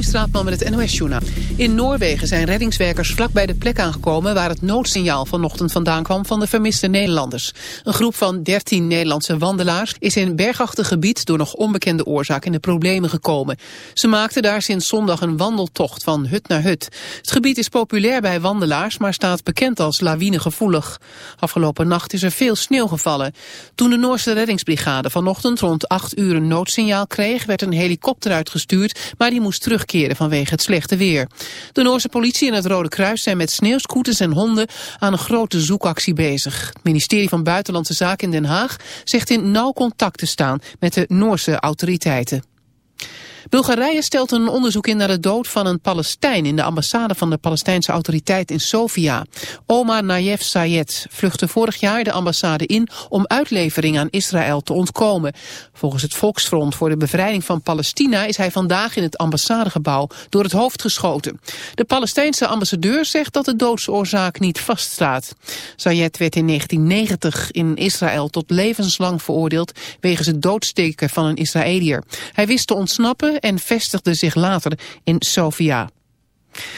Katrien met het NOS-journaal. In Noorwegen zijn reddingswerkers vlak bij de plek aangekomen... waar het noodsignaal vanochtend vandaan kwam van de vermiste Nederlanders. Een groep van 13 Nederlandse wandelaars... is in bergachtig gebied door nog onbekende oorzaak in de problemen gekomen. Ze maakten daar sinds zondag een wandeltocht van hut naar hut. Het gebied is populair bij wandelaars... maar staat bekend als lawinegevoelig. Afgelopen nacht is er veel sneeuw gevallen. Toen de Noorse reddingsbrigade vanochtend rond 8 uur een noodsignaal kreeg... werd een helikopter uitgestuurd maar die moest vanwege het slechte weer. De Noorse politie en het Rode Kruis zijn met sneeuwscooters en honden aan een grote zoekactie bezig. Het ministerie van Buitenlandse Zaken in Den Haag zegt in nauw contact te staan met de Noorse autoriteiten. Bulgarije stelt een onderzoek in naar de dood van een Palestijn in de ambassade van de Palestijnse autoriteit in Sofia. Omar Nayef Sayed vluchtte vorig jaar de ambassade in om uitlevering aan Israël te ontkomen. Volgens het Volksfront voor de bevrijding van Palestina is hij vandaag in het ambassadegebouw door het hoofd geschoten. De Palestijnse ambassadeur zegt dat de doodsoorzaak niet vaststaat. Sayed werd in 1990 in Israël tot levenslang veroordeeld wegens het doodsteken van een Israëliër. Hij wist te ontsnappen en vestigde zich later in Sofia.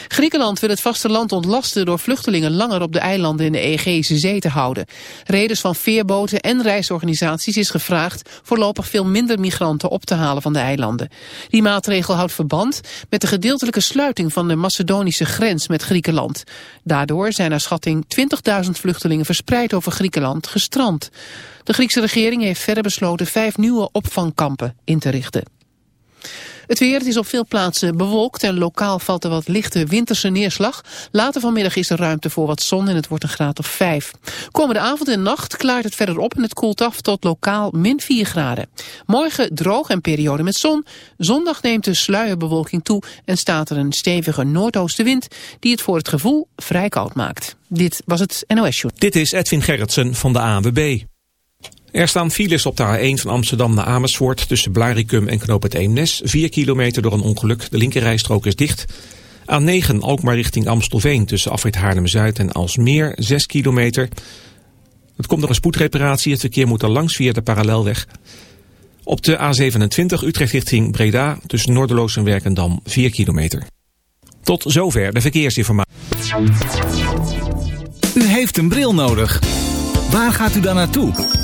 Griekenland wil het vasteland ontlasten door vluchtelingen langer op de eilanden in de Egeïsche Zee te houden. Reders van veerboten en reisorganisaties is gevraagd voorlopig veel minder migranten op te halen van de eilanden. Die maatregel houdt verband met de gedeeltelijke sluiting van de Macedonische grens met Griekenland. Daardoor zijn naar schatting 20.000 vluchtelingen verspreid over Griekenland gestrand. De Griekse regering heeft verder besloten vijf nieuwe opvangkampen in te richten. Het weer, het is op veel plaatsen bewolkt en lokaal valt er wat lichte winterse neerslag. Later vanmiddag is er ruimte voor wat zon en het wordt een graad of 5. Komende avond en nacht klaart het verder op en het koelt af tot lokaal min 4 graden. Morgen droog en periode met zon. Zondag neemt de sluierbewolking toe en staat er een stevige noordoostenwind die het voor het gevoel vrij koud maakt. Dit was het NOS Show. Dit is Edwin Gerritsen van de ANWB. Er staan files op de A1 van Amsterdam naar Amersfoort tussen Blaricum en Knoop het Eemnes. 4 kilometer door een ongeluk. De linkerrijstrook is dicht. A9 Alkmaar richting Amstelveen tussen Afrit Haarlem-Zuid en Alsmeer. 6 kilometer. Het komt door een spoedreparatie. Het verkeer moet er langs via de parallelweg. Op de A27 Utrecht richting Breda tussen Noorderloos en Werkendam 4 kilometer. Tot zover de verkeersinformatie. U heeft een bril nodig. Waar gaat u dan naartoe?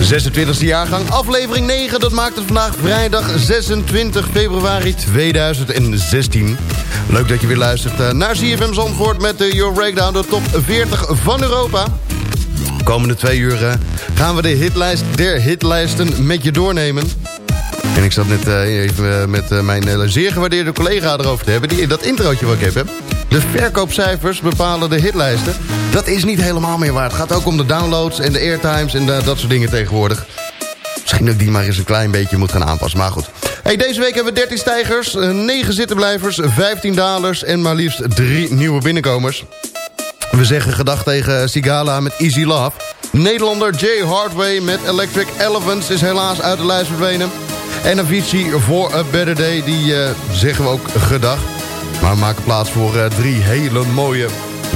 26e jaargang, aflevering 9. Dat maakt het vandaag vrijdag 26 februari 2016. Leuk dat je weer luistert eh, naar ZFM Zandvoort met de Your Breakdown, de top 40 van Europa. Komende twee uur eh, gaan we de hitlijst der hitlijsten met je doornemen. En ik zat net even met mijn zeer gewaardeerde collega erover te hebben. Die, dat introotje wat ik heb. De verkoopcijfers bepalen de hitlijsten. Dat is niet helemaal meer waar. Het gaat ook om de downloads en de airtimes en dat soort dingen tegenwoordig. Misschien dat ik die maar eens een klein beetje moet gaan aanpassen. Maar goed. Hey, deze week hebben we 13 stijgers, 9 zittenblijvers, 15 dalers en maar liefst 3 nieuwe binnenkomers. We zeggen gedag tegen Sigala met Easy Love. Nederlander Jay Hardway met Electric Elephants is helaas uit de lijst verdwenen. En Avicii voor A Better Day, die uh, zeggen we ook gedag. Maar we maken plaats voor uh, drie hele mooie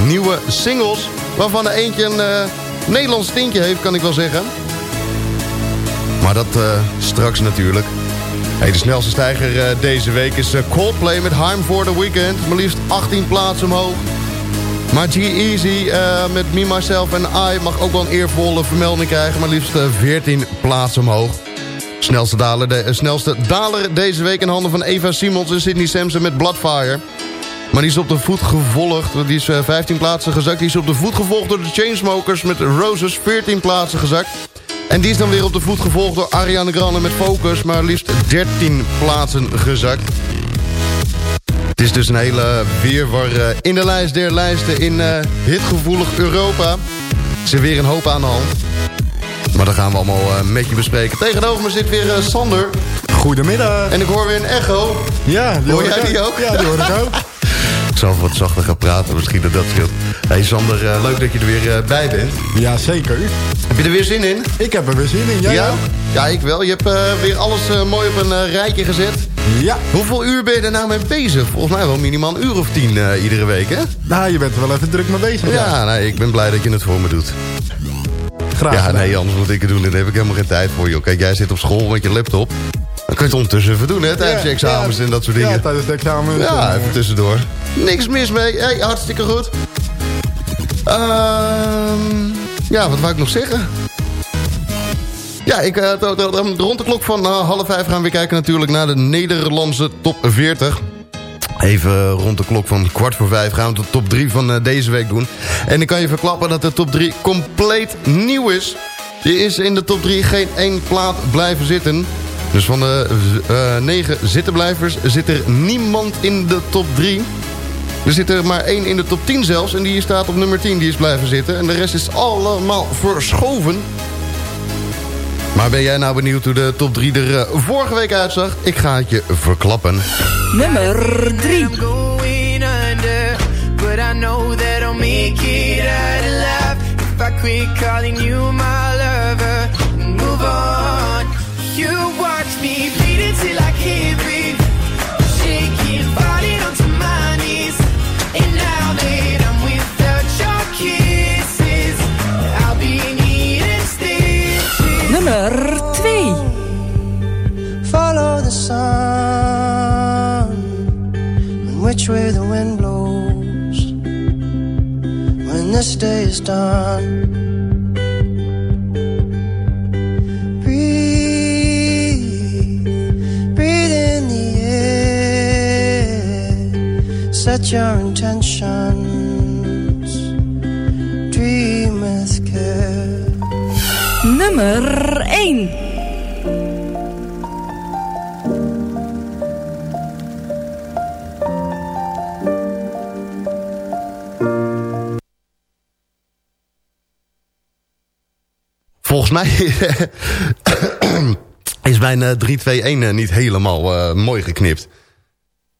nieuwe singles... waarvan er eentje een uh, Nederlands tintje heeft, kan ik wel zeggen. Maar dat straks natuurlijk. De snelste stijger deze week is Coldplay met Harm for the Weekend. Maar liefst 18 plaatsen omhoog. Maar G-Eazy met Me, Myself en I mag ook wel een eervolle vermelding krijgen. Maar liefst 14 plaatsen omhoog. Snelste daler, de, uh, snelste daler deze week in handen van Eva Simons en Sydney Sampson met Bloodfire. Maar die is op de voet gevolgd. Die is uh, 15 plaatsen gezakt. Die is op de voet gevolgd door de Chainsmokers met Roses. 14 plaatsen gezakt. En die is dan weer op de voet gevolgd door Ariana Grande met Focus. Maar liefst 13 plaatsen gezakt. Het is dus een hele weerwar uh, in de lijst der lijsten in uh, hitgevoelig Europa. Er weer een hoop aan de hand. Maar dat gaan we allemaal uh, met je bespreken. Tegenover me zit weer uh, Sander. Goedemiddag. En ik hoor weer een echo. Ja, die hoor, hoor jij die ook? Ja, die hoor ik ook. ik zal wat zachter gaan praten, misschien dat dat scheelt. Hey Sander, uh, leuk dat je er weer bij bent. Ja, zeker. Heb je er weer zin in? Ik heb er weer zin in, jij ja? Ja, ik wel. Je hebt weer alles mooi op een rijtje gezet. Ja. Hoeveel uur ben je er nou mee bezig? Volgens mij wel minimaal een uur of tien iedere week, hè? Nou, je bent er wel even druk mee bezig. Ja, ja. Nee, ik ben blij dat je het voor me doet. Graag ja, nee, anders moet ik het doen. Daar heb ik helemaal geen tijd voor, joh. Kijk, jij zit op school met je laptop. Dan kun je het ondertussen even doen, hè, tijdens je examens en dat soort dingen. Ja, tijdens de examens. Ja, even tussendoor. Niks mis mee. Hey, hartstikke goed. Uh, ja, wat wou ik nog zeggen? Ja, ik, uh, rond de klok van uh, half vijf gaan we weer kijken natuurlijk naar de Nederlandse top 40. Even rond de klok van kwart voor vijf gaan we de top 3 van uh, deze week doen. En ik kan je verklappen dat de top 3 compleet nieuw is. Er is in de top 3 geen één plaat blijven zitten. Dus van de uh, negen zittenblijvers zit er niemand in de top 3. Er zit er maar één in de top 10 zelfs. En die staat op nummer 10, die is blijven zitten. En de rest is allemaal verschoven. Maar ben jij nou benieuwd hoe de top 3 er uh, vorige week uitzag? Ik ga het je verklappen. Nummer 3. But I know that I'll make it out alive If I quit calling you my done Breathe Breathe in the air. Set your intentions is mijn eh, 3-2-1 eh, niet helemaal eh, mooi geknipt.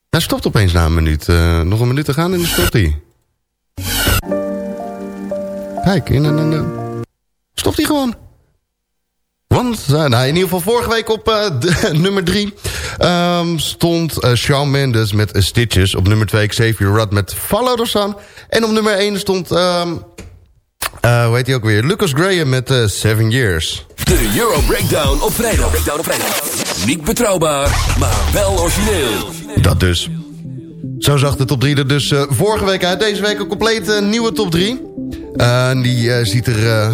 Hij stopt opeens na een minuut. Nog een minuut te gaan en dan stopt hij. Kijk, in, in. stopt hij gewoon. Want, nou, in ieder geval vorige week op nummer 3 stond eh, Shawn Mendes met Stitches. Op nummer 2 Xavier Rudd met Follow the. En op nummer 1 stond, ehm, eh, hoe heet hij ook weer, Lucas Graham met eh, Seven Years. De Euro Breakdown op vrijdag. Breakdown op vrijdag. Niet betrouwbaar, maar wel origineel. Dat dus. Zo zag de top 3 er dus eh, vorige week uit. Deze week een compleet nieuwe top 3. Eh, die ziet er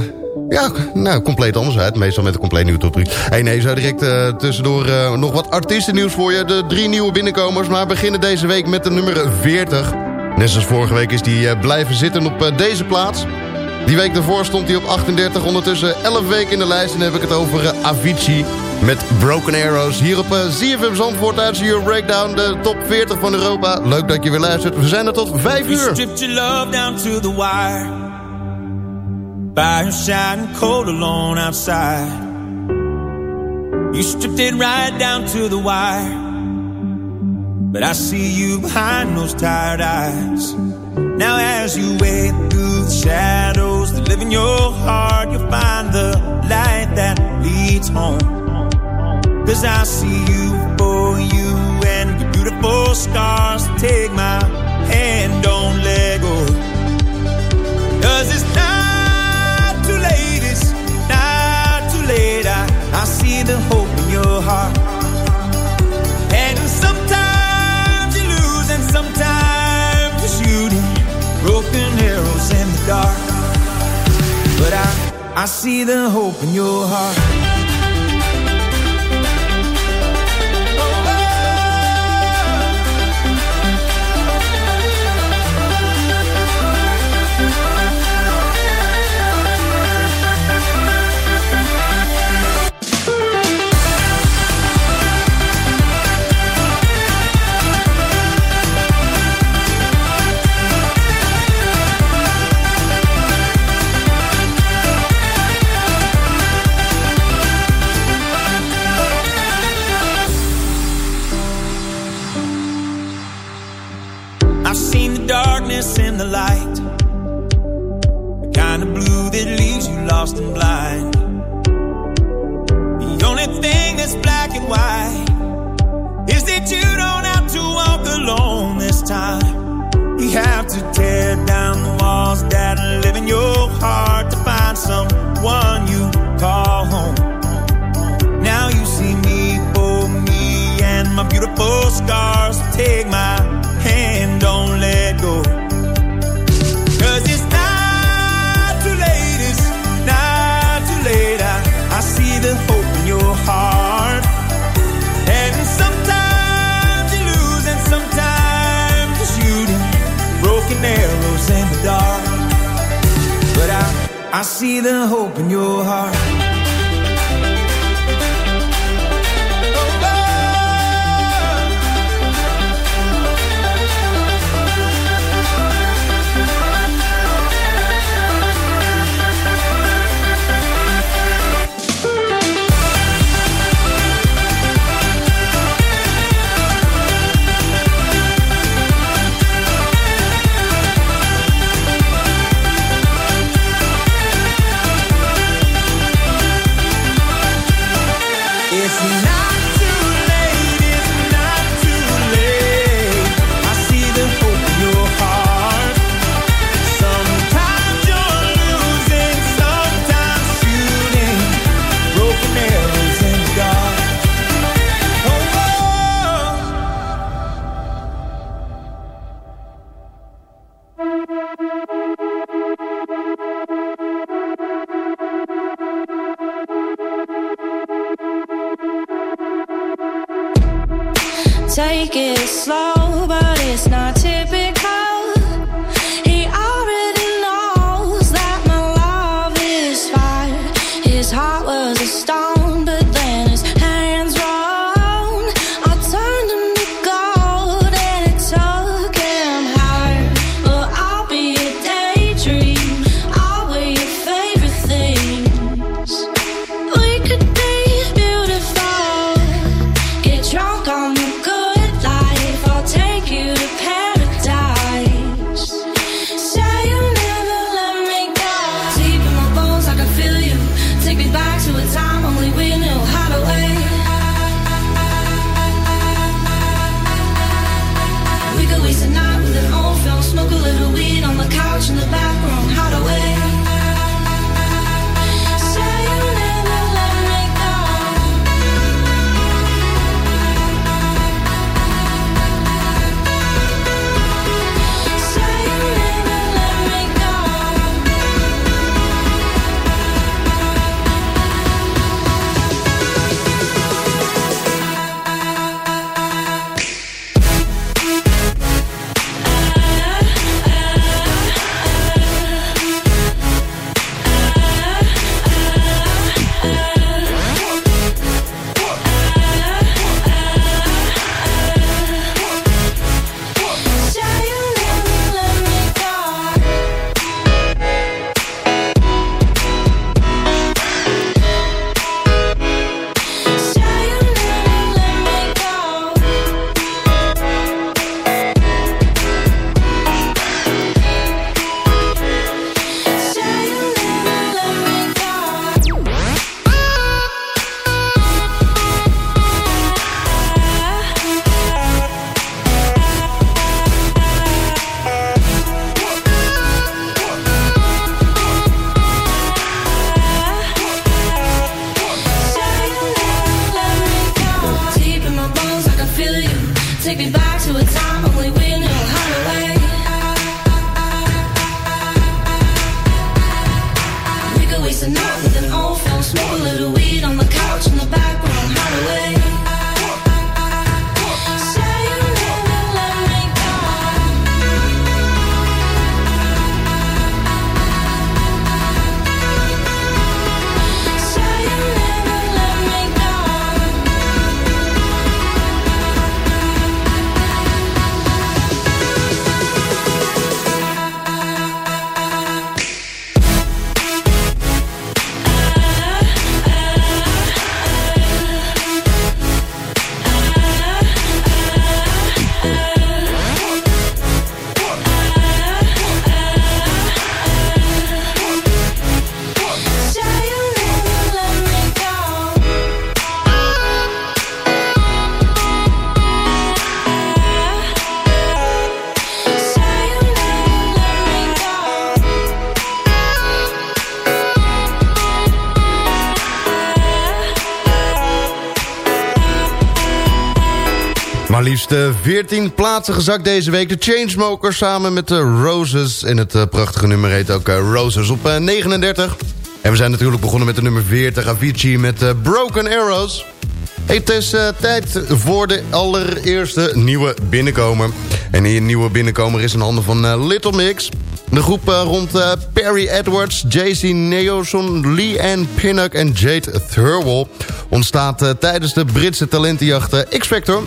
ja, nou, compleet anders uit. Meestal met een compleet nieuwe top 3. Hey, nee, zo direct tussendoor nog wat artiestennieuws voor je. De drie nieuwe binnenkomers. Maar beginnen deze week met de nummer 40. Net zoals vorige week is die blijven zitten op deze plaats. Die week daarvoor stond hij op 38. Ondertussen 11 weken in de lijst. En dan heb ik het over eh, Avicii met Broken Arrows. Hier op ZFM Zandvoort uit Your Breakdown. De top 40 van Europa. Leuk dat je weer luistert. We zijn er tot 5 You uur. stripped your love down to the wire. Fire shining cold alone outside. You stripped it right down to the wire. But I see you behind those tired eyes. Now as you wade through the shadows that live in your heart, you'll find the light that leads home. Cause I see you for you and your beautiful scars. Take my broken arrows in the dark. But I, I see the hope in your heart. The light. The kind of blue that leaves you lost and blind. The only thing that's black and white I, see the hope in your heart. 14 plaatsen gezakt deze week. De Chainsmokers samen met de Roses. En het eh, prachtige nummer heet ook eh, Roses op eh, 39. En we zijn natuurlijk begonnen met de nummer 40. Avicii met eh, Broken Arrows. Het is eh, tijd voor de allereerste nieuwe binnenkomer. En die nieuwe binnenkomer is in handen van eh, Little Mix. De groep eh, rond eh, Perry Edwards, JC Neoson, Lee Ann Pinnock en Jade Thirlwell... ontstaat eh, tijdens de Britse talentenjacht eh, X-Factor...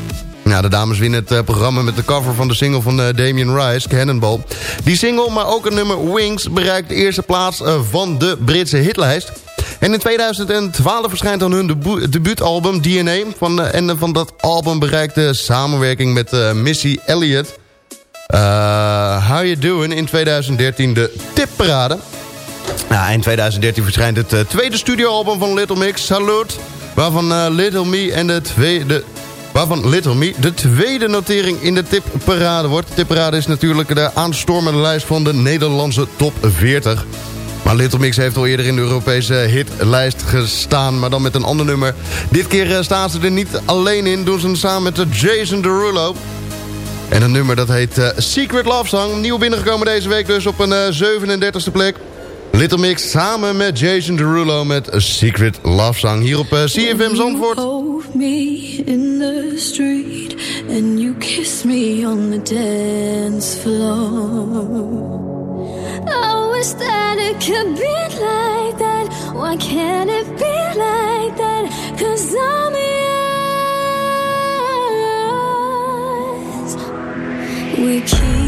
Ja, de dames winnen het eh, programma met de cover van de single van eh, Damien Rice, Cannonball. Die single, maar ook het nummer Wings, bereikt de eerste plaats eh, van de Britse hitlijst. En in 2012 verschijnt dan hun debu- debuutalbum DNA. Van, en van dat album bereikt de samenwerking met Missy Elliott... eh, How You Doing in 2013 de tipparade. Ja, in 2013 verschijnt het tweede studioalbum van Little Mix, Salute... waarvan Little Me en de tweede... Waarvan Little Me de tweede notering in de tipparade wordt. De tipparade is natuurlijk de aanstormende lijst van de Nederlandse top 40. Maar Little Mix heeft al eerder in de Europese hitlijst gestaan, maar dan met een ander nummer. Dit keer eh, staan ze er niet alleen in, doen ze het samen met de Jason Derulo. En een nummer dat heet eh, Secret Love Song. Nieuw binnengekomen deze week dus op een eh, 37e plek. Little Mix samen met Jason Derulo met A Secret Love Song. Hier op eh, CFM Zandvoort. hold me in the street and you kiss me on the dance floor. I wish that it could be like that. Why can't it be like that? Cause I'm yours. We keep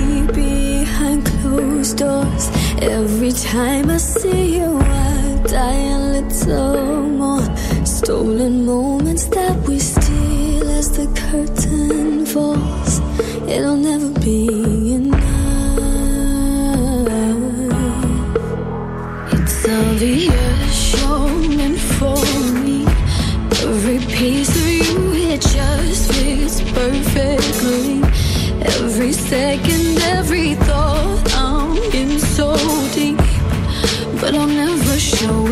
behind closed doors. Every time I see you, I die a little more. Stolen moments that we steal as the curtain falls. It'll never be enough. It's obvious you're meant for me. Every piece of you, it just fits perfectly. Every second, every thought, your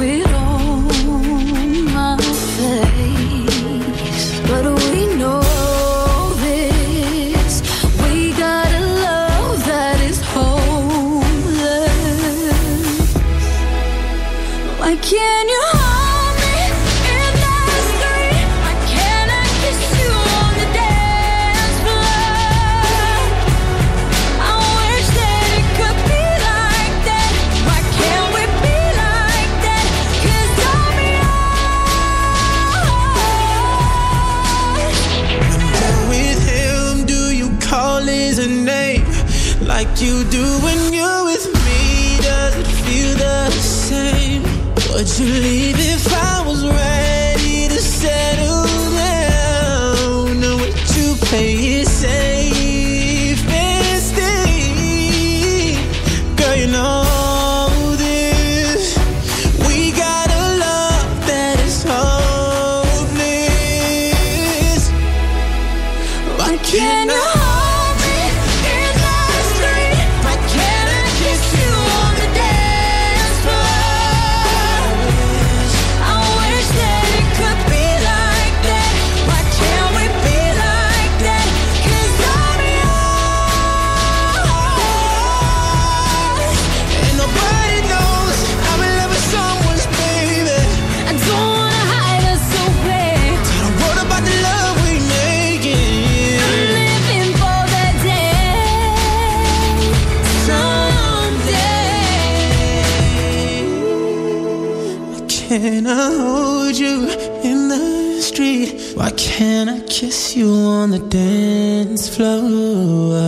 kiss you on the dance floor?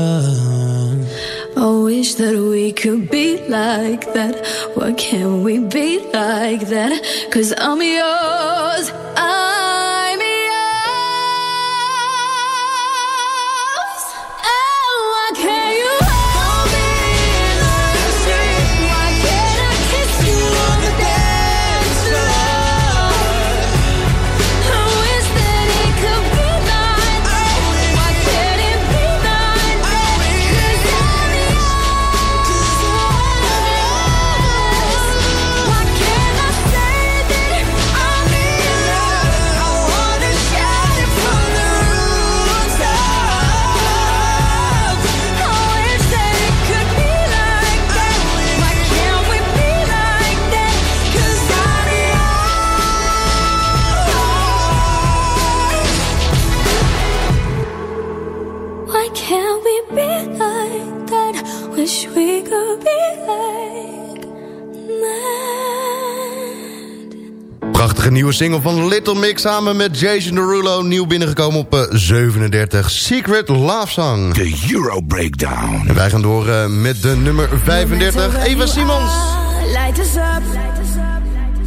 I wish that we could be like that. Why can't we be like that? Cause I'm yours. Prachtige nieuwe single van Little Mix samen met Jason Derulo. Nieuw binnengekomen op eh, 37. Secret Love Song. De Euro Breakdown. En wij gaan door eh, met de nummer 35. Eva Simons. Light us up.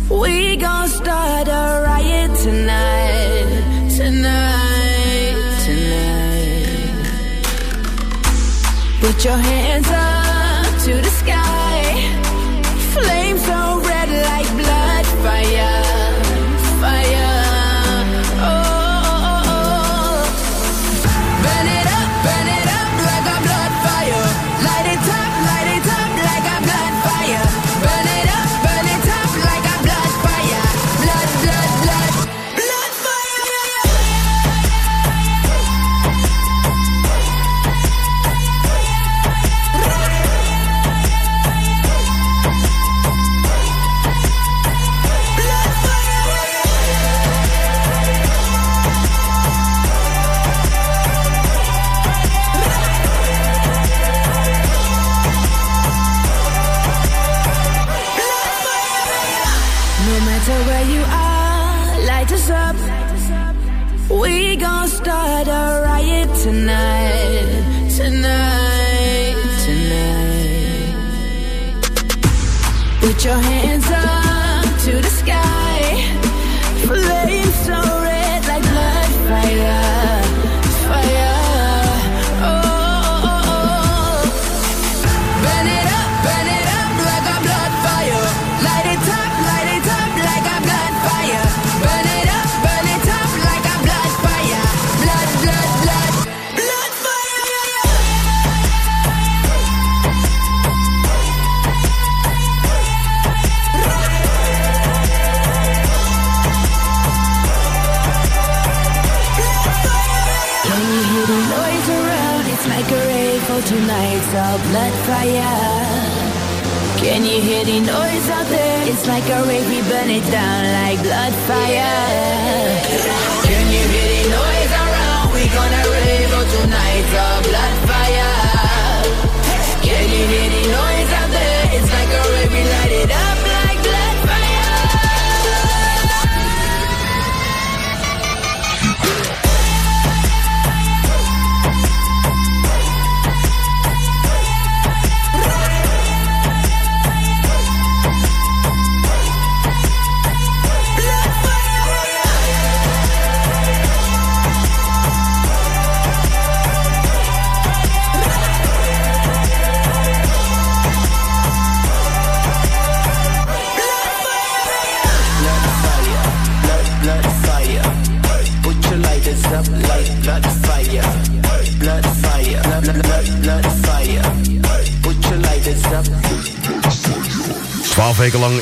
We gon' start a riot tonight. Tonight. Tonight. Put your hands up to the sky. Flames so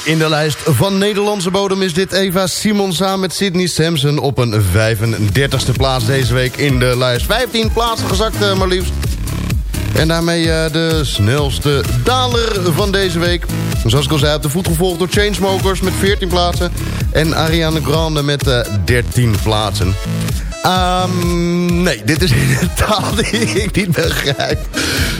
in de lijst van Nederlandse bodem is dit Eva Simon samen met Sydney Sampson op een 35e plaats deze week in de lijst. 15 plaatsen gezakt eh, maar liefst. En daarmee eh, de snelste daler van deze week. Zoals ik al zei, op de voet gevolgd door Chainsmokers met 14 plaatsen. En Ariana Grande met eh 13 plaatsen. Ehm, nee, dit is een taal die ik niet begrijp.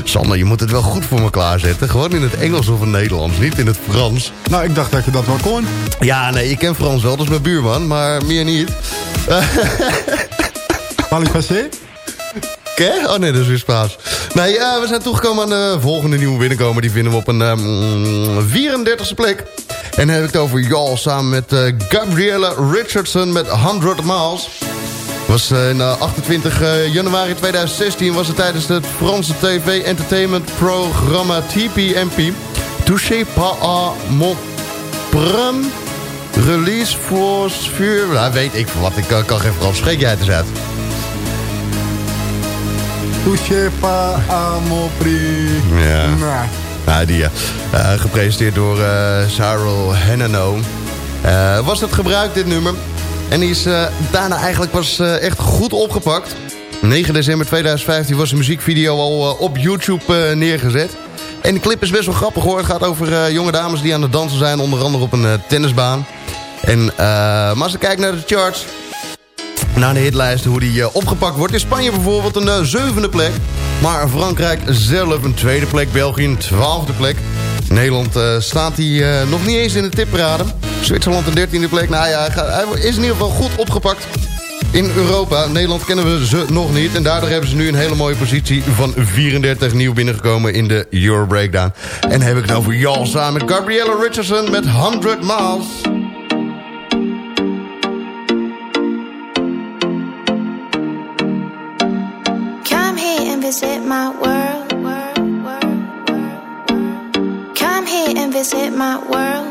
Sander, je moet het wel goed voor me klaarzetten. Gewoon in het Engels of het Nederlands, niet in het Frans. Nou, ik dacht dat je dat wel kon. Ja, nee, ik ken Frans wel, dat is mijn buurman, maar meer niet. Malifacé? Ké? Oh nee, dat is weer Spaans. Nee, eh, we zijn toegekomen aan de volgende nieuwe binnenkomer. Die vinden we op een ehm, 34e plek. En dan heb ik het over Y'all samen met eh Gabriella Richardson met 100 Miles. Was eh, in eh, 28 eh, januari 2016 was het tijdens het Franse TV Entertainment programma TPMP. Touché pas à mon prum release voor vuur. Nou, weet ik wat, ik kan, kan geen Frans. Spreek jij het eens uit. Touché pas à mon prix. Ja. Nou, Nou, die ja. Eh, gepresenteerd door eh Cyril Hennano. Eh, was het gebruikt, dit nummer. En die is eh, daarna eigenlijk pas eh, echt goed opgepakt. 9 december 2015 was de muziekvideo al eh, op YouTube neergezet. En de clip is best wel grappig hoor. Het gaat over jonge dames die aan het dansen zijn. Onder andere op een tennisbaan. En, maar als ik kijk naar de charts... Naar de hitlijsten, hoe die opgepakt wordt. In Spanje bijvoorbeeld een zevende plek. Maar Frankrijk zelf een tweede plek. België een twaalfde plek. Nederland staat hij nog niet eens in de tipparade. Zwitserland een dertiende plek. Nou ja, hij, is in ieder geval goed opgepakt in Europa. Nederland kennen we ze nog niet. En daardoor hebben ze nu een hele mooie positie van 34 nieuw binnengekomen in de Euro Breakdown. En heb ik het over Jal samen met Gabriella Richardson met 100 Miles. Visit my world. Come here and visit my world.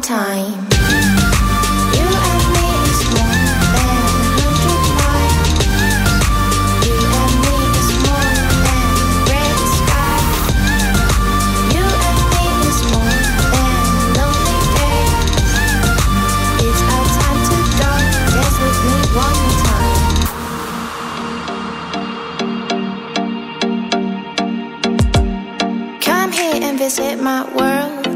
Time. Come here and visit my world.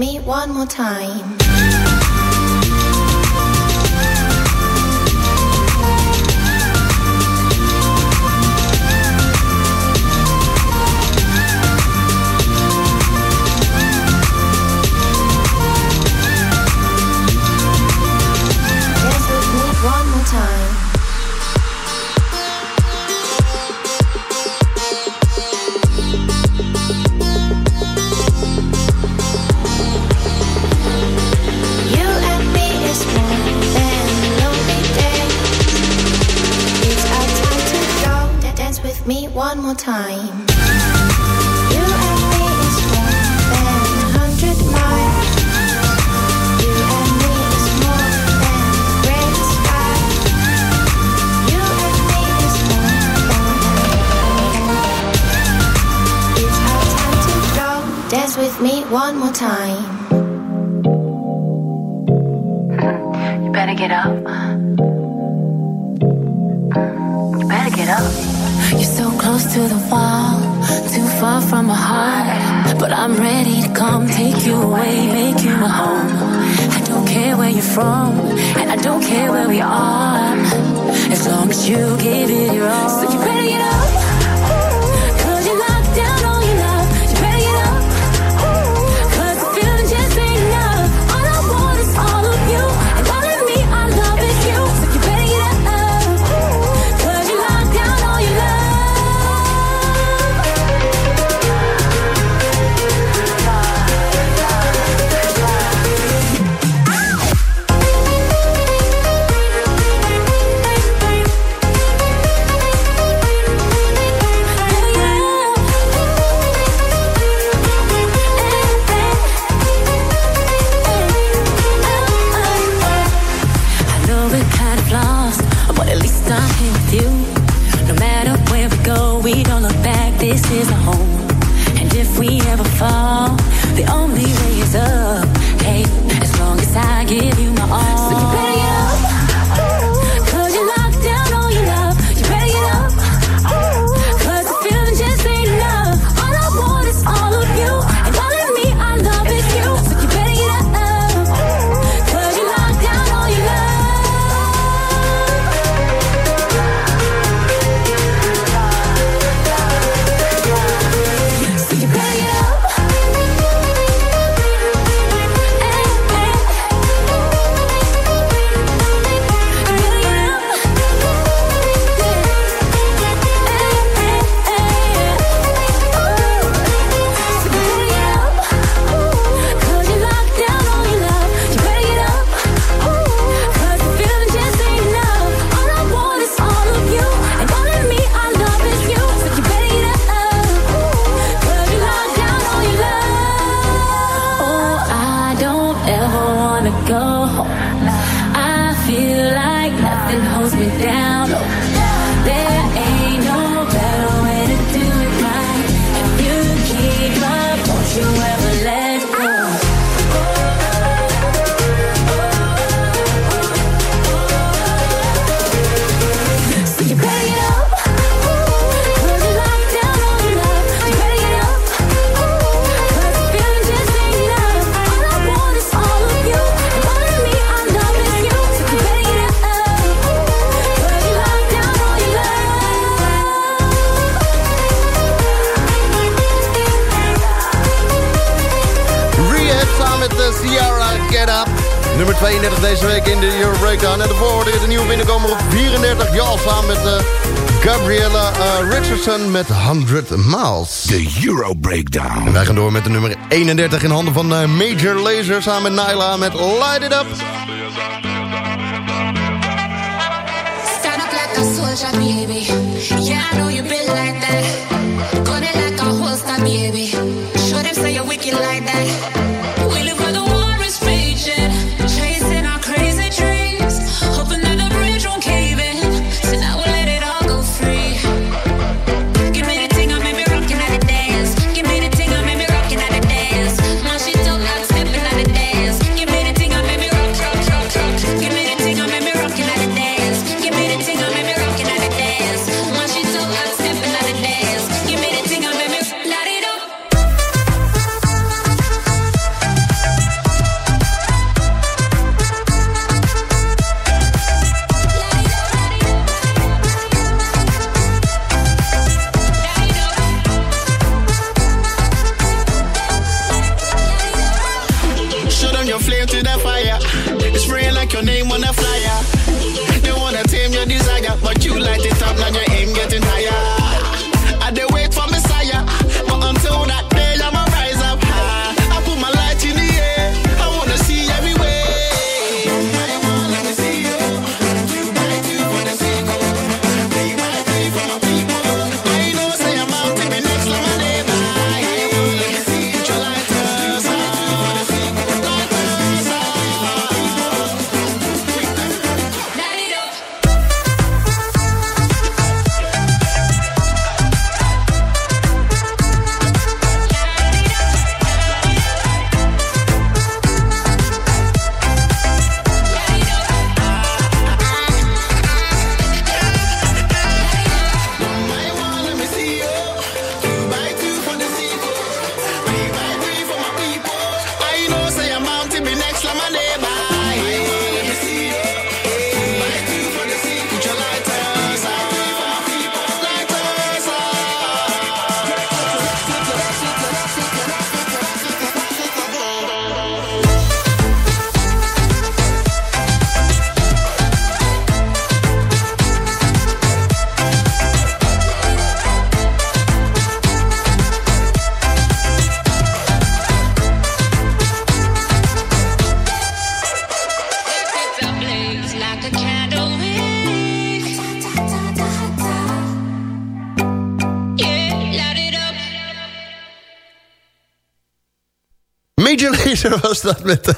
me one more time. Time. Take you away, make you my home. I don't care where you're from, and I don't care where we are. As long as you give it your all. So you Met 100 Miles. De Euro Breakdown. En wij gaan door met de nummer 31 in handen van eh, Major Lazer samen met Nyla met Light It Up. Baby. Yeah, you like that. Baby. Major Lazer was dat met de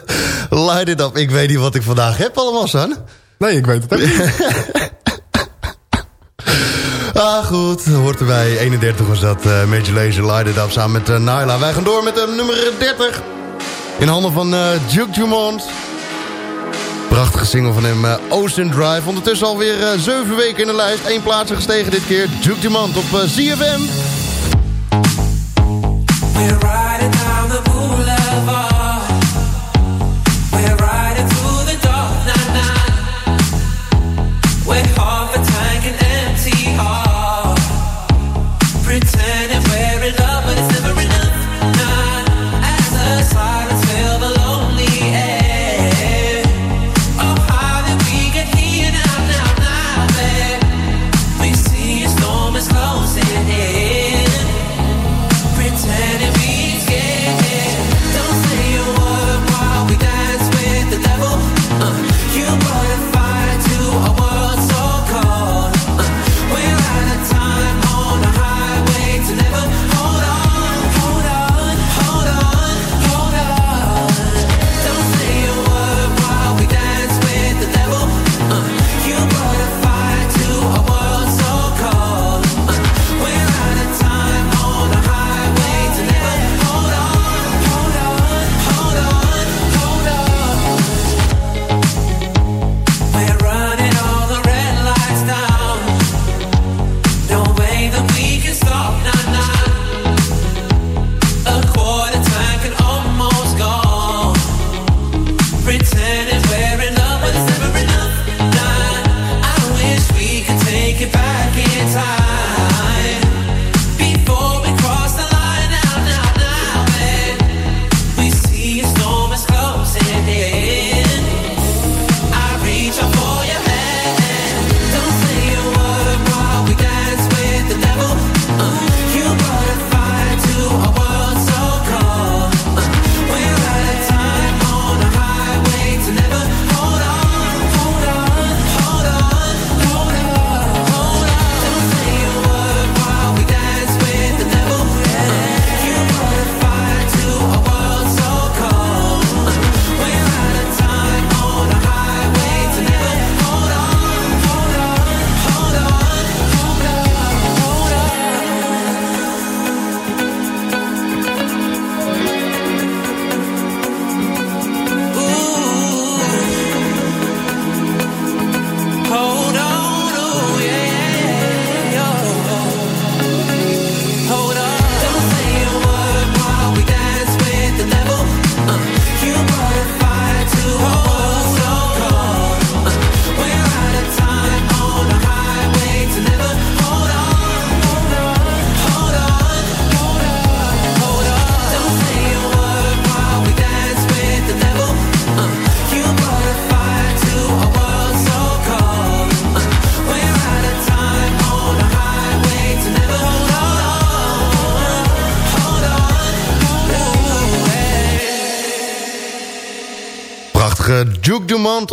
Light It Up. Ik weet niet wat ik vandaag heb allemaal, San. Nee, ik weet het ook niet. ah, goed. Hoort erbij. 31 was dat. Uh, Major Lazer Light It Up samen met eh, Nyla. Naila. Wij gaan door met nummer 30. In handen van Duke Dumont. Prachtige single van hem, Ocean Drive. Ondertussen alweer 7 weken in de lijst. Eén plaatsen gestegen dit keer. Duke Dumont op ZFM. We're riding down the boulevard. pretend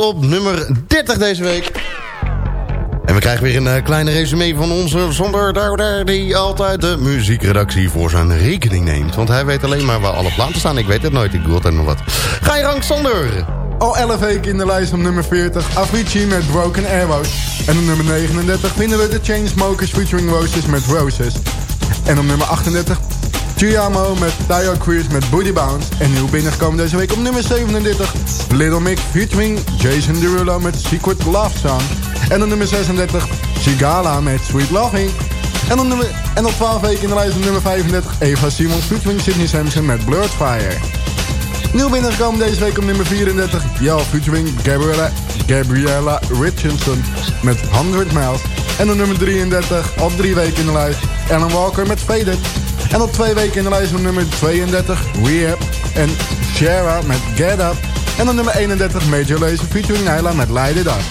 op nummer 30 deze week. En we krijgen weer een eh, kleine resume van onze zonder Douder... die altijd de muziekredactie voor zijn rekening neemt. Want hij weet alleen maar waar alle platen staan. Ik weet het nooit, ik doe altijd nog wat. Ga je gang, Sander! Al 11 weken in de lijst op nummer 40. Avicii met Broken Arrows. En op nummer 39 vinden we de Chainsmokers featuring Roses met Roses. En op nummer 38 Giamo met Tayo Cruz met Booty Bounce. En nieuw binnengekomen deze week op nummer 37 Little Mick featuring Jason Derulo met Secret Love Song. En op nummer 36 Sigala met Sweet Loving. En op, nummer, en op 12 weken in de lijst op nummer 35 Eva Simons featuring Sydney Sampson met Blurred Fire. Nieuw binnengekomen deze week op nummer 34. Yo, featuring Gabriella, Richardson met 100 Miles. En op nummer 33, op drie weken in de lijst, Alan Walker met Faded. En op twee weken in de lijst op nummer 32, Rehab en Shara met Get Up. En op nummer 31, Major Lazer featuring Nyla met Light It Up.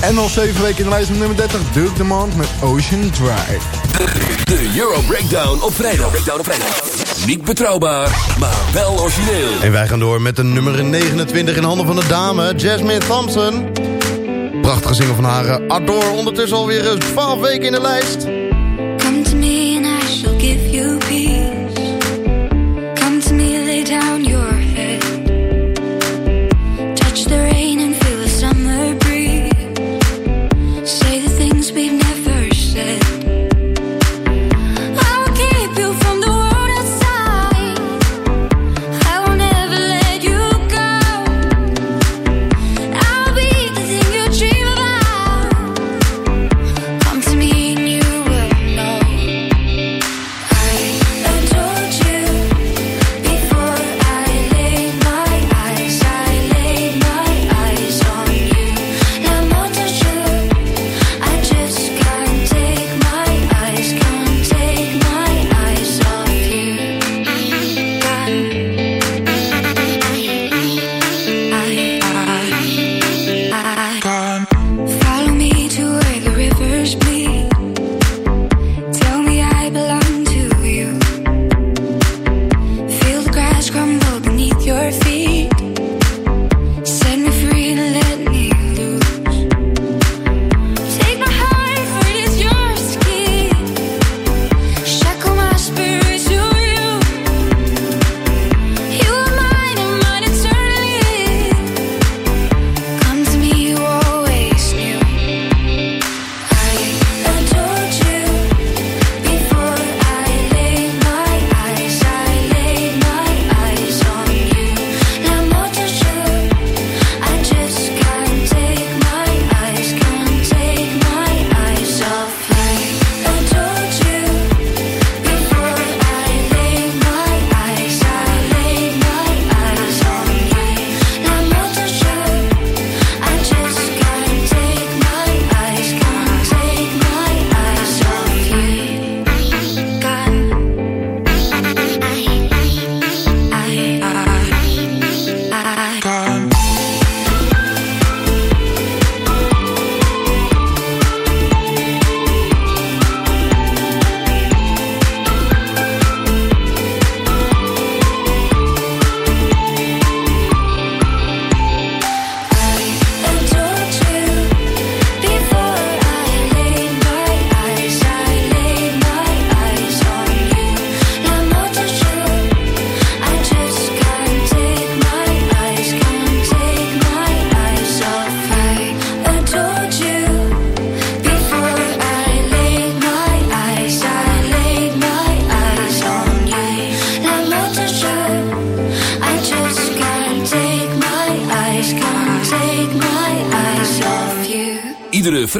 En nog zeven weken in de lijst op nummer 30, Duke Demond met Ocean Drive. De Euro Breakdown op vrijdag. Breakdown op vrijdag. Niet betrouwbaar, maar wel origineel. En wij gaan door met de nummer 29 in handen van de dame, Jasmine Thompson. Prachtige single van haar, eh, Adore. Ondertussen alweer eh, 12 weken in de lijst.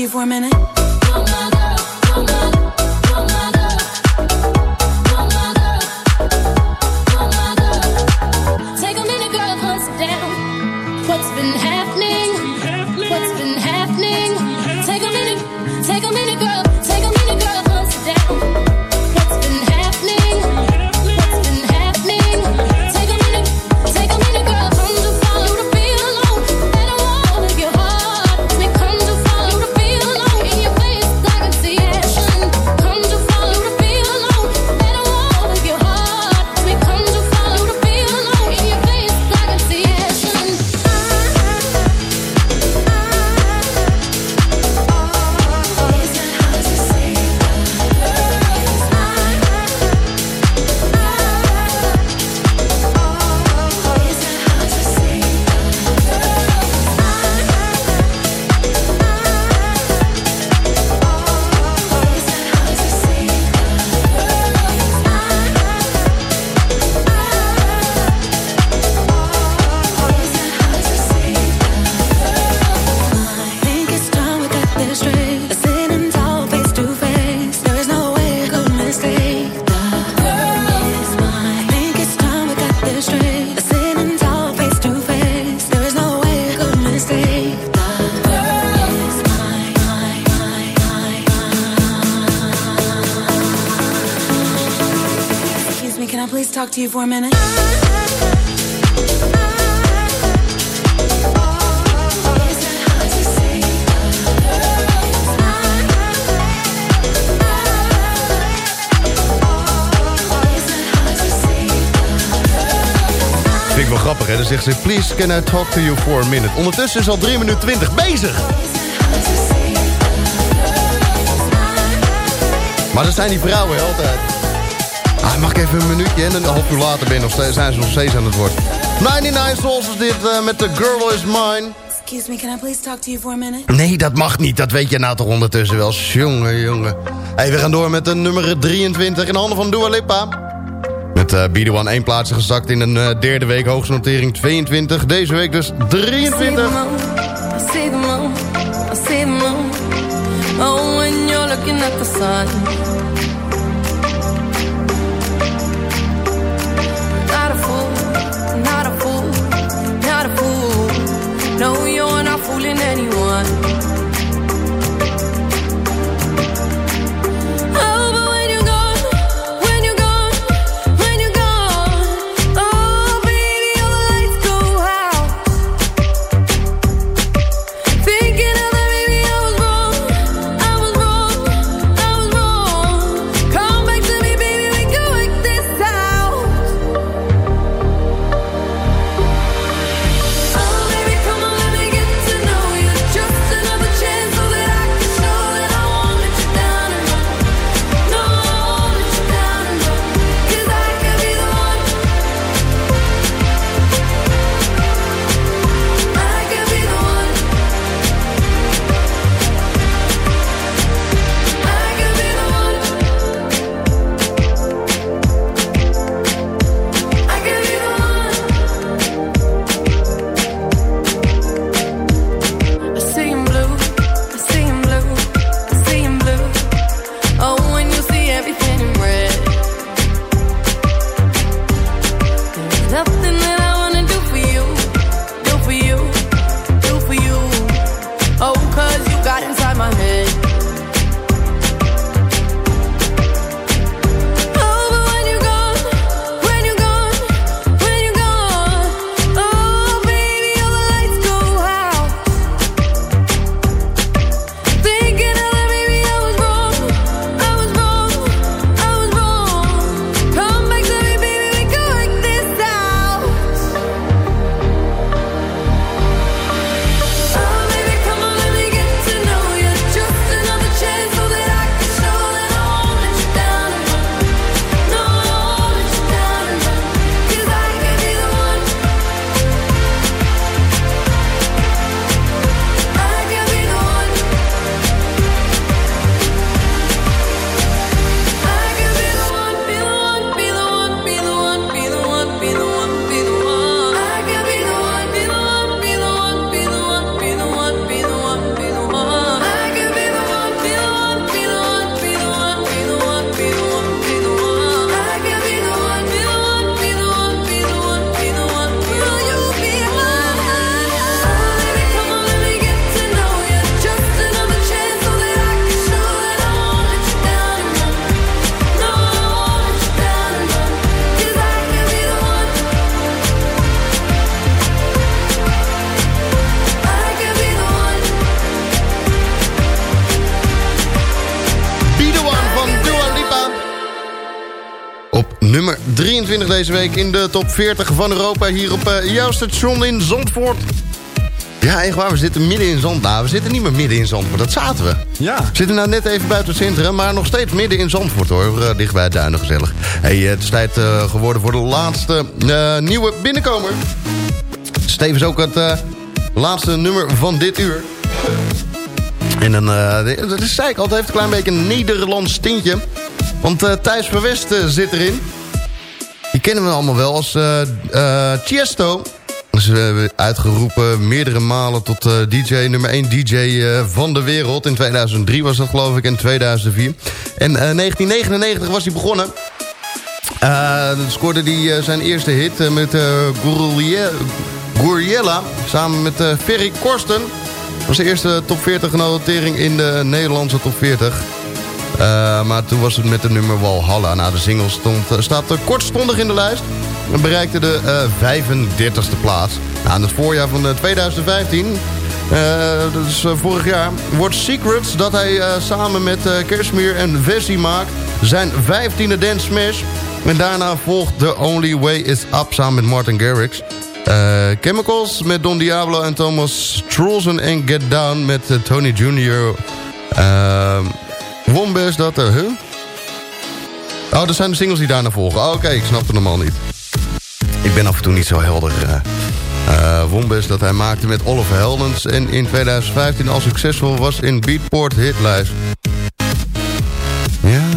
you for a minute? to you for a minute? Vind ik wel grappig, hè? Dan zegt ze, please, can I talk to you for a minute? Ondertussen is al 3 minuten 20 bezig. Maar dat zijn die vrouwen altijd. Ah, mag ik even een minuutje en een half uur later ben nog zijn ze nog steeds aan het woord. 99 Souls is dit eh, met The Girl Is Mine. Excuse me, can I please talk to you for a minute? Nee, dat mag niet. Dat weet je nou toch ondertussen wel. Jongen, jongen. Hey, we gaan door met de nummer 23 in handen van Dua Lipa. Met eh, uh, Bidewan 1 plaatsen gezakt in een uh, derde week hoogste notering 22. Deze week dus 23. I fooling anyone. 23 deze week in de top 40 van Europa... hier op eh, jouw station in Zandvoort. Ja, echt waar, we zitten midden in Zandvoort. Nou, we zitten niet meer midden in Zandvoort, dat zaten we. Ja. We zitten nou net even buiten het centrum, maar nog steeds midden in Zandvoort hoor. Uh, dicht bij het duinen gezellig. Hey, het is tijd uh, geworden voor de laatste uh, nieuwe binnenkomer. Stevens ook het uh, laatste nummer van dit uur. En dan, dat is ik altijd heeft een klein beetje een Nederlands tintje. Want Thijs Verwest zit erin. Die kennen we allemaal wel als Chiesto. Ze hebben uitgeroepen meerdere malen tot uh, DJ, nummer 1 DJ van de wereld. In 2003 was dat geloof ik, en 2004. En uh, 1999 was hij begonnen. dan scoorde hij zijn eerste hit met Gurriella. Samen met Ferry Korsten. Dat was de eerste top 40 notering in de Nederlandse top 40. Uh, maar toen was het met de nummer Walhalla. Nou, de single stond, uh, staat kortstondig in de lijst. En bereikte de uh, 35e plaats. Nou, in het voorjaar van 2015, dat is vorig jaar... wordt Secrets dat hij samen met Cashmere en Vessi maakt... zijn 15e dance smash. En daarna volgt The Only Way Is Up samen met Martin Garrix. Chemicals met Don Diablo en Thomas Trolsen en Get Down met Tony Jr. Wombest, dat er, huh? Oh, dat zijn de singles die daarna volgen. Oh, Oké, ik snap het normaal niet. Ik ben af en toe niet zo helder. Uh, uh, Wombest dat hij maakte met Oliver Heldens... en in 2015 al succesvol was in Beatport Hitlijst. Ja,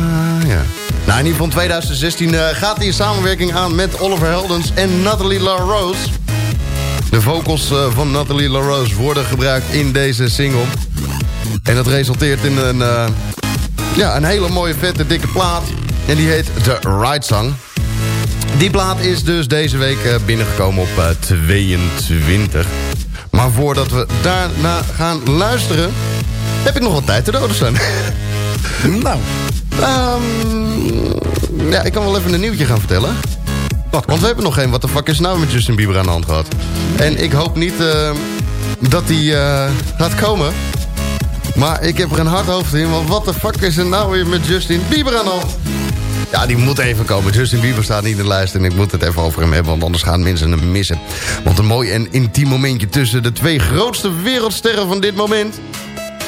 ja. Nou, in ieder geval 2016 uh, gaat hij in samenwerking aan met Oliver Heldens en Nathalie LaRose. De vocals uh, van Nathalie LaRose worden gebruikt in deze single. En dat resulteert in een... Uh, ja, een hele mooie, vette, dikke plaat. En die heet The Right Song. Die plaat is dus deze week uh, binnengekomen op uh, 22. Maar voordat we daarna gaan luisteren... heb ik nog wat tijd te doden staan. nou. Um, ja, ik kan wel even een nieuwtje gaan vertellen. Want we hebben nog geen wat de fuck is nou met Justin Bieber aan de hand gehad. En ik hoop niet uh, dat die gaat komen... Maar ik heb er een hard hoofd in, want wat de fuck is er nou weer met Justin Bieber aan al? Ja, die moet even komen. Justin Bieber staat niet in de lijst en ik moet het even over hem hebben... want anders gaan mensen hem missen. Want een mooi en intiem momentje tussen de twee grootste wereldsterren van dit moment...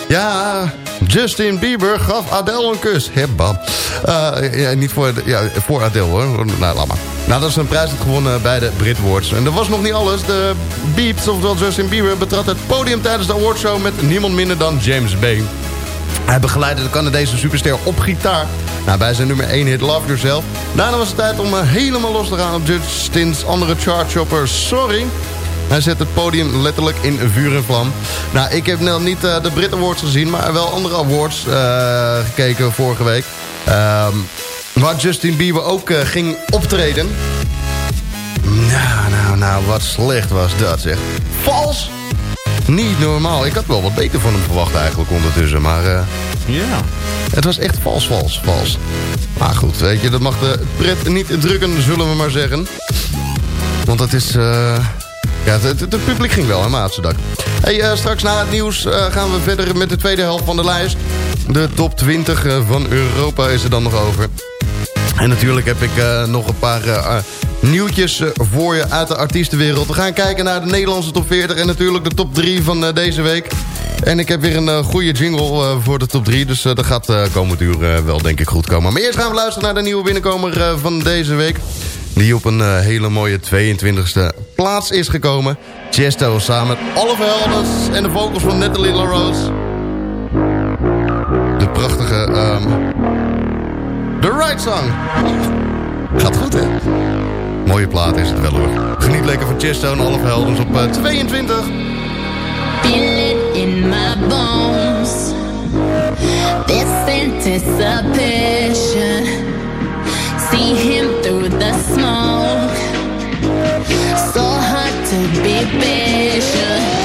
Ja, Justin Bieber gaf Adele een kus. Hebba. Uh, ja, niet voor, ja, voor Adele hoor. Nou, laat maar. Nou, dat is een prijs dat gewonnen bij de Brit Awards. En dat was nog niet alles. De Beeps, oftewel Justin Bieber, betrad het podium tijdens de awardshow... met niemand minder dan James Bay. Hij begeleidde de Canadese superster op gitaar. Nou, bij zijn nummer 1 hit Love Yourself. Daarna was het tijd om helemaal los te gaan op Justin's andere chartshopper Sorry... Hij zet het podium letterlijk in vuur en vlam. Nou, ik heb nou niet uh, de Brit Awards gezien, maar wel andere awards uh, gekeken vorige week. Um, waar Justin Bieber ook uh, ging optreden. Nou, nou, nou, wat slecht was dat zeg. Vals! Niet normaal. Ik had wel wat beter van hem verwacht eigenlijk ondertussen, maar... Ja. Het was echt vals, vals, vals. Maar goed, weet je, dat mag de pret niet drukken, zullen we maar zeggen. Want dat is... Ja, het, het, het, publiek ging wel, hè, Maatsendak. Hey, uh, straks na het nieuws uh, gaan we verder met de tweede helft van de lijst. De top 20 uh, van Europa is er dan nog over. En natuurlijk heb ik nog een paar nieuwtjes voor je uit de artiestenwereld. We gaan kijken naar de Nederlandse top 40 en natuurlijk de top 3 van deze week. En ik heb weer een goede jingle voor de top 3. Dus dat gaat komend uur wel denk ik goed komen. Maar eerst gaan we luisteren naar de nieuwe binnenkomer van deze week. Die op een hele mooie 22e plaats is gekomen. Chesto samen met Oliver Helders en de vocals van Natalie LaRose. De prachtige... Um, The Right Song. Gaat goed, hè? Mooie plaat is het wel, hoor. Geniet lekker van Chesto en Oliver Helders op uh, 22. Feel it in my bones. This anticipation. See him through the smoke. So hard to be patient.